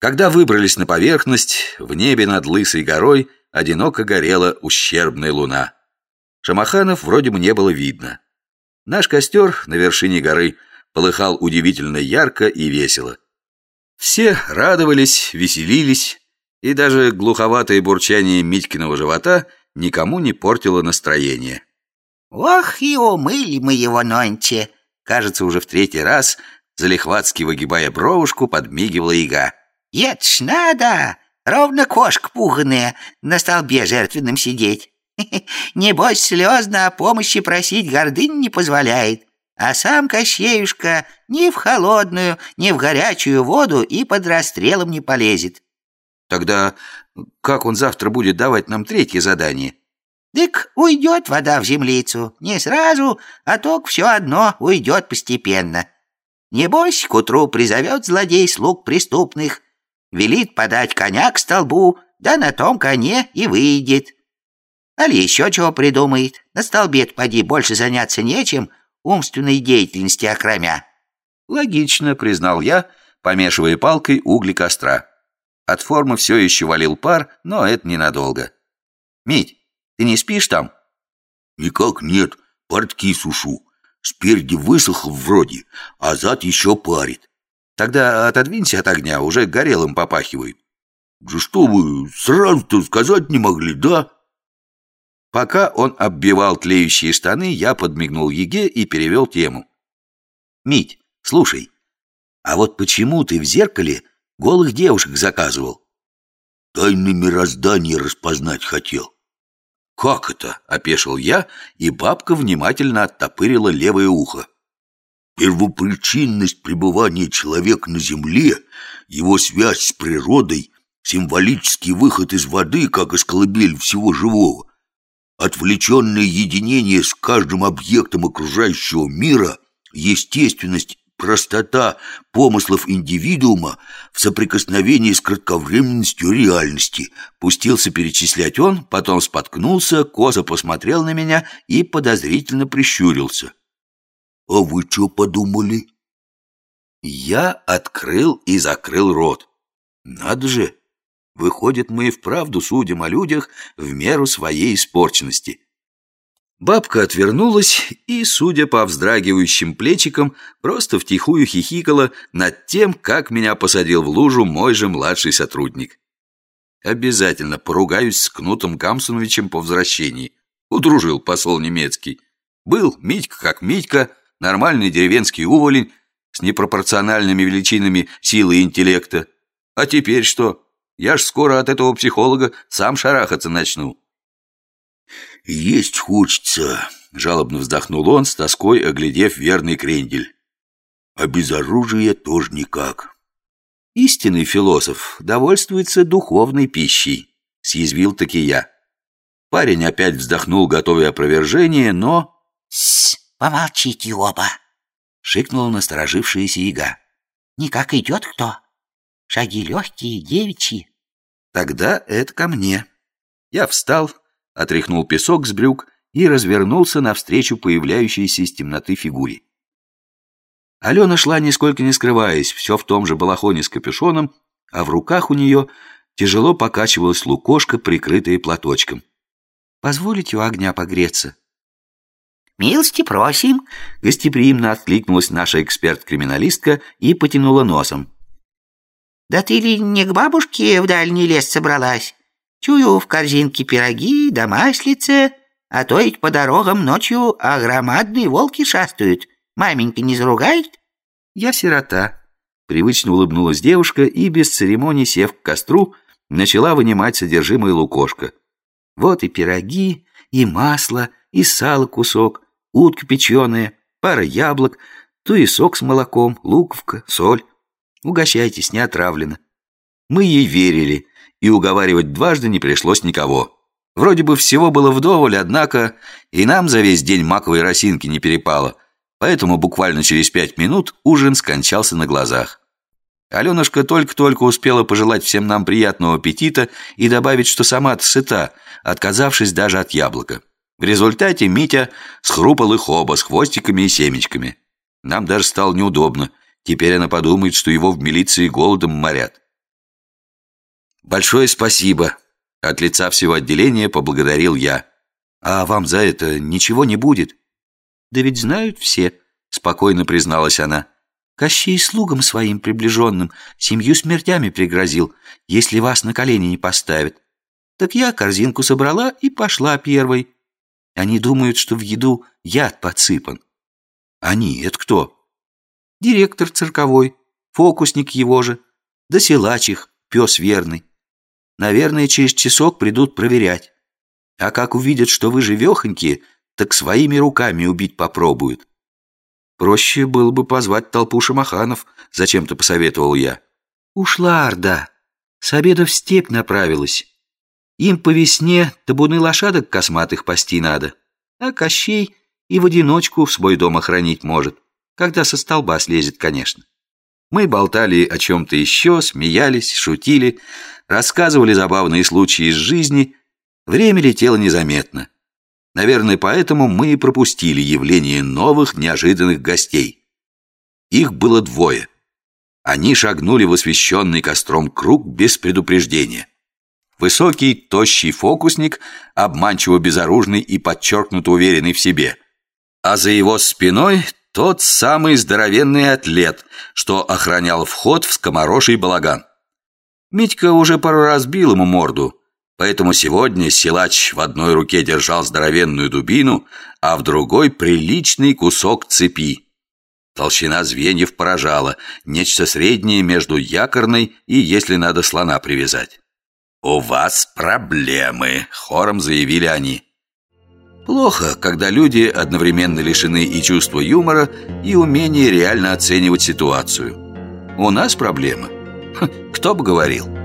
Когда выбрались на поверхность, в небе над Лысой горой одиноко горела ущербная луна. Шамаханов вроде бы не было видно. Наш костер на вершине горы полыхал удивительно ярко и весело. Все радовались, веселились, и даже глуховатое бурчание Митькиного живота никому не портило настроение. «Ох, и умыли мы его нонче!» Кажется, уже в третий раз, залихватски выгибая бровушку, подмигивала яга. «Это ж надо! Ровно кошка пуганая на столбе жертвенным сидеть. Небось, слезно о помощи просить гордынь не позволяет. А сам Кощеюшка ни в холодную, ни в горячую воду и под расстрелом не полезет. Тогда как он завтра будет давать нам третье задание? Дык уйдет вода в землицу. Не сразу, а только все одно уйдет постепенно. Небось, к утру призовет злодей слуг преступных, велит подать коня к столбу, да на том коне и выйдет. Али еще чего придумает. На столбе поди больше заняться нечем, умственной деятельности окромя. Логично, признал я, помешивая палкой угли костра. От формы все еще валил пар, но это ненадолго. Мить, ты не спишь там? Никак нет, портки сушу. Спереди высохл вроде, а зад еще парит. Тогда отодвинься от огня, уже горелым попахивает. Да что вы, сразу-то сказать не могли, да? Пока он оббивал тлеющие штаны, я подмигнул Еге и перевел тему. «Мить, слушай, а вот почему ты в зеркале голых девушек заказывал?» «Тайны мироздания распознать хотел». «Как это?» — опешил я, и бабка внимательно оттопырила левое ухо. «Первопричинность пребывания человека на земле, его связь с природой, символический выход из воды, как из колыбели всего живого, отвлеченное единение с каждым объектом окружающего мира, естественность, простота помыслов индивидуума в соприкосновении с кратковременностью реальности. Пустился перечислять он, потом споткнулся, коза посмотрел на меня и подозрительно прищурился. «А вы что подумали?» Я открыл и закрыл рот. Надо же, Выходит, мы и вправду судим о людях в меру своей испорченности. Бабка отвернулась и, судя по вздрагивающим плечикам, просто втихую хихикала над тем, как меня посадил в лужу мой же младший сотрудник. Обязательно поругаюсь с Кнутом Камсоновичем по возвращении. Удружил посол немецкий. Был Митька как Митька, нормальный деревенский уволень с непропорциональными величинами силы интеллекта. А теперь что? Я ж скоро от этого психолога сам шарахаться начну. «Есть хочется», — жалобно вздохнул он, с тоской оглядев верный крендель. «А без оружия тоже никак». «Истинный философ довольствуется духовной пищей», — съязвил таки я. Парень опять вздохнул, готовя опровержение, но... «Сс, помолчите оба», — шикнула насторожившаяся яга. «Никак идет кто? Шаги легкие, девичьи, Тогда это ко мне. Я встал, отряхнул песок с брюк и развернулся навстречу появляющейся из темноты фигуре. Алена шла, нисколько не скрываясь, все в том же балахоне с капюшоном, а в руках у нее тяжело покачивалась лукошка, прикрытая платочком. «Позволите у огня погреться?» «Милости просим!» Гостеприимно откликнулась наша эксперт-криминалистка и потянула носом. Да ты ли не к бабушке в дальний лес собралась? Чую в корзинке пироги да маслице, а то ведь по дорогам ночью а громадные волки шастают. Маменька не заругает?» «Я сирота», — привычно улыбнулась девушка и, без церемоний сев к костру, начала вынимать содержимое лукошка. Вот и пироги, и масло, и сало кусок, утка печеная, пара яблок, туесок с молоком, луковка, соль. Угощайтесь, не отравлено. Мы ей верили, и уговаривать дважды не пришлось никого. Вроде бы всего было вдоволь, однако и нам за весь день маковой росинки не перепало, поэтому буквально через пять минут ужин скончался на глазах. Аленушка только-только успела пожелать всем нам приятного аппетита и добавить, что сама-то сыта, отказавшись даже от яблока. В результате Митя схрупал их оба с хвостиками и семечками. Нам даже стало неудобно. Теперь она подумает, что его в милиции голодом морят. Большое спасибо. От лица всего отделения поблагодарил я. А вам за это ничего не будет? Да ведь знают все, спокойно призналась она. Кощей слугам своим приближенным семью смертями пригрозил, если вас на колени не поставят. Так я корзинку собрала и пошла первой. Они думают, что в еду яд подсыпан. Они, это кто? Директор цирковой, фокусник его же, да силач их, пес верный. Наверное, через часок придут проверять. А как увидят, что вы живехонькие, так своими руками убить попробуют. Проще было бы позвать толпу шамаханов, зачем-то посоветовал я. Ушла Орда. С обеда в степь направилась. Им по весне табуны лошадок косматых пасти надо. А Кощей и в одиночку в свой дом охранить может. Когда со столба слезет, конечно. Мы болтали о чем-то еще, смеялись, шутили, рассказывали забавные случаи из жизни. Время летело незаметно. Наверное, поэтому мы и пропустили явление новых неожиданных гостей. Их было двое. Они шагнули в освещенный костром круг без предупреждения. Высокий, тощий фокусник, обманчиво безоружный и подчеркнуто уверенный в себе. А за его спиной тот самый здоровенный атлет, что охранял вход в скомороший балаган. Митька уже пару раз бил ему морду, Поэтому сегодня силач в одной руке держал здоровенную дубину, а в другой приличный кусок цепи. Толщина звеньев поражала, нечто среднее между якорной и, если надо, слона привязать. «У вас проблемы», — хором заявили они. Плохо, когда люди одновременно лишены и чувства юмора, и умения реально оценивать ситуацию. У нас проблемы. Кто бы говорил.